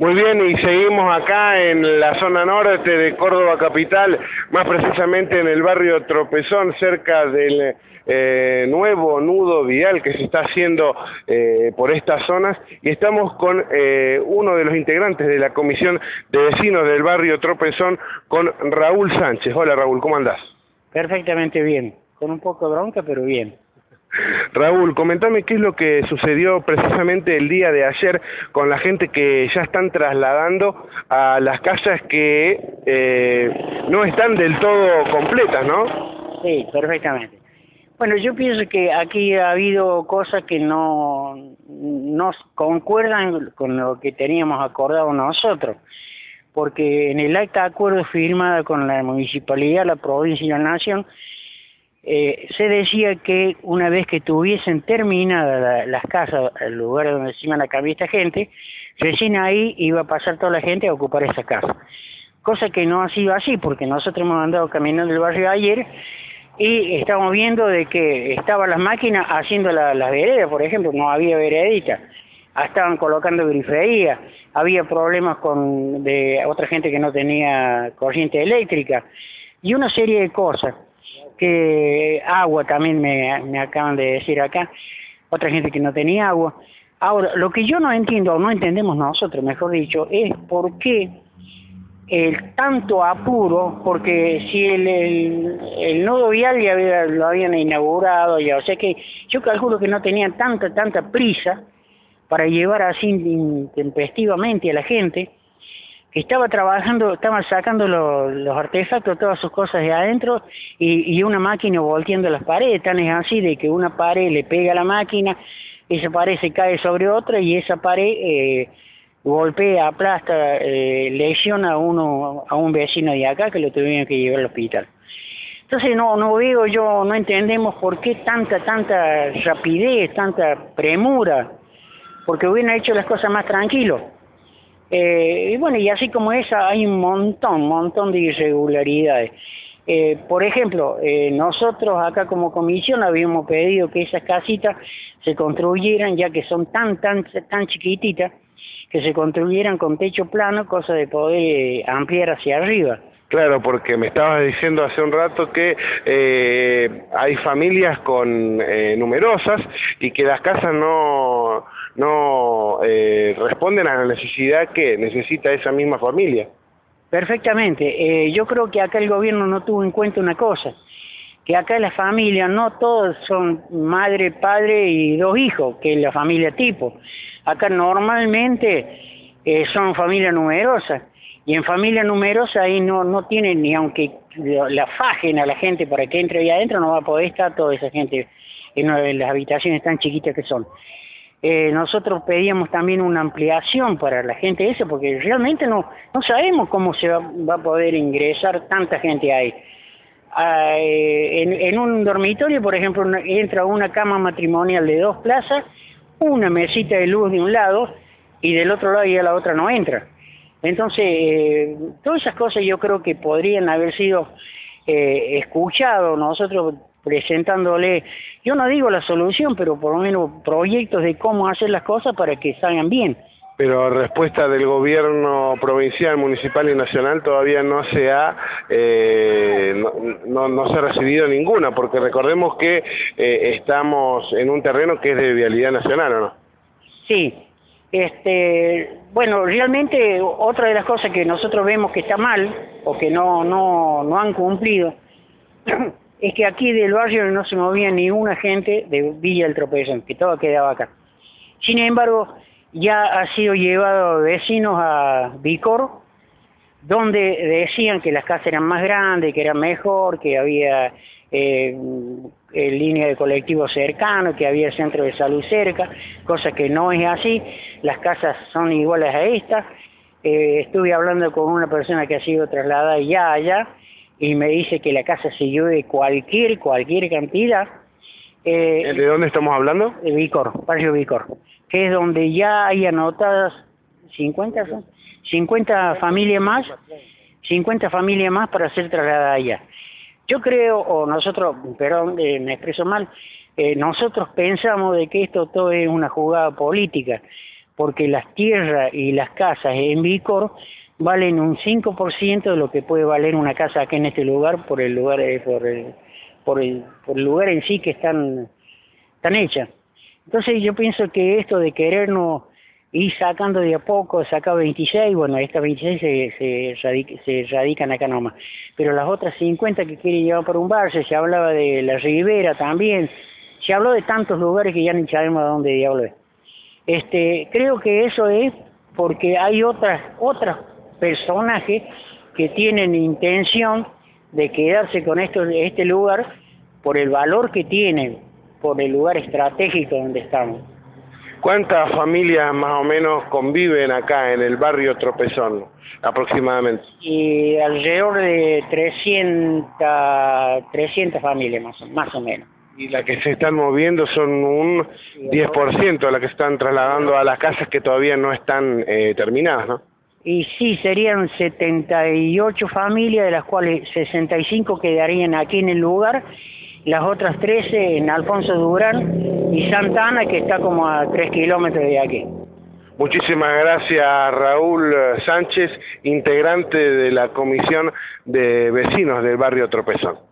Muy bien, y seguimos acá en la zona norte de Córdoba Capital, más precisamente en el barrio Tropezón, cerca del eh, nuevo nudo vial que se está haciendo eh, por estas zonas, y estamos con eh, uno de los integrantes de la Comisión de Vecinos del barrio Tropezón, con Raúl Sánchez. Hola Raúl, ¿cómo andás? Perfectamente bien, con un poco de bronca, pero bien. Raúl, comentame qué es lo que sucedió precisamente el día de ayer con la gente que ya están trasladando a las casas que eh, no están del todo completas, ¿no? Sí, perfectamente. Bueno, yo pienso que aquí ha habido cosas que no, no concuerdan con lo que teníamos acordado nosotros, porque en el acta de acuerdo firmada con la municipalidad, la provincia y la nación, eh, se decía que una vez que tuviesen terminadas las casas, el lugar donde se iban a cambiar esta gente, recién ahí iba a pasar toda la gente a ocupar esa casa. Cosa que no ha sido así, porque nosotros hemos andado caminando el barrio ayer y estamos viendo de que estaban las máquinas haciendo las la veredas, por ejemplo, no había veredita, estaban colocando grifería, había problemas con de otra gente que no tenía corriente eléctrica y una serie de cosas que agua también me, me acaban de decir acá, otra gente que no tenía agua. Ahora, lo que yo no entiendo, o no entendemos nosotros, mejor dicho, es por qué el tanto apuro, porque si el, el, el vial ya lo habían inaugurado, ya, o sea que yo calculo que no tenían tanta, tanta prisa para llevar así intempestivamente a la gente, estaba trabajando, estaban sacando los, artefactos, todas sus cosas de adentro y, y una máquina volteando las paredes, tan es así de que una pared le pega a la máquina, esa pared se cae sobre otra y esa pared eh, golpea, aplasta, eh, lesiona a uno, a un vecino de acá que lo tuvieron que llevar al hospital. Entonces no, no veo yo, no entendemos por qué tanta, tanta rapidez, tanta premura, porque hubieran hecho las cosas más tranquilos. Eh, y bueno, y así como esa hay un montón, montón de irregularidades. Eh, por ejemplo, eh, nosotros acá como comisión habíamos pedido que esas casitas se construyeran, ya que son tan, tan, tan chiquititas, que se construyeran con techo plano, cosa de poder ampliar hacia arriba. Claro, porque me estabas diciendo hace un rato que eh, hay familias con eh, numerosas y que las casas no, no eh, responden a la necesidad que necesita esa misma familia. Perfectamente. Eh, yo creo que acá el gobierno no tuvo en cuenta una cosa, que acá la familia no todos son madre, padre y dos hijos, que es la familia tipo. Acá normalmente eh, son familias numerosas y en familia numerosa ahí no, no tienen ni aunque la fajen a la gente para que entre ahí adentro, no va a poder estar toda esa gente en las habitaciones tan chiquitas que son. Eh, nosotros pedíamos también una ampliación para la gente esa, porque realmente no, no sabemos cómo se va, va a poder ingresar tanta gente ahí. Ah, eh, en, un dormitorio, por ejemplo, entra una cama matrimonial de dos plazas, una mesita de luz de un lado y del otro lado ya la otra no entra. Entonces, eh, todas esas cosas yo creo que podrían haber sido eh, escuchados nosotros presentándole, yo no digo la solución, pero por lo menos proyectos de cómo hacer las cosas para que salgan bien. Pero respuesta del gobierno provincial, municipal y nacional todavía no se ha eh, no, no, se ha recibido ninguna, porque recordemos que eh, estamos en un terreno que es de vialidad nacional, ¿o no? Sí, este, bueno, realmente otra de las cosas que nosotros vemos que está mal o que no, no, no han cumplido es que aquí del barrio no se movía ni una gente de Villa del Tropezón, que todo quedaba acá. Sin embargo, ya ha sido llevado vecinos a Vicor, donde decían que las casas eran más grandes, que eran mejor, que había eh, línea de colectivo cercano, que había centro de salud cerca, cosa que no es así, las casas son iguales a estas. Eh, estuve hablando con una persona que ha sido trasladada ya allá y me dice que la casa se llueve cualquier, cualquier cantidad. Eh, ¿De dónde estamos hablando? De Vicor, barrio Vicor, que es donde ya hay anotadas 50, 50 familias más, 50 familias más para ser trasladadas allá. Yo creo, o nosotros, perdón, eh, me expreso mal, eh, nosotros pensamos de que esto todo es una jugada política, porque las tierras y las casas en Vicor valen un 5% de lo que puede valer una casa aquí en este lugar por el lugar eh, por el, por el, por el lugar en sí que están, están hechas. Entonces yo pienso que esto de querernos ir sacando de a poco, saca 26, bueno, estas 26 se, se, radican acá nomás, pero las otras 50 que quiere llevar por un bar, se hablaba de la Ribera también, se habló de tantos lugares que ya ni sabemos a dónde diablo es. Este, creo que eso es porque hay otras, otras personajes que tienen intención de quedarse con esto, este lugar por el valor que tienen, por el lugar estratégico donde estamos. ¿Cuántas familias más o menos conviven acá en el barrio Tropezón aproximadamente? Y alrededor de 300, 300 familias más, más o menos. Y las que se están moviendo son un 10% de las que están trasladando a las casas que todavía no están eh, terminadas, ¿no? Y sí, serían 78 familias, de las cuales 65 quedarían aquí en el lugar, las otras 13 en Alfonso Durán y Santa Ana, que está como a 3 kilómetros de aquí. Muchísimas gracias Raúl Sánchez, integrante de la Comisión de Vecinos del barrio Tropezón.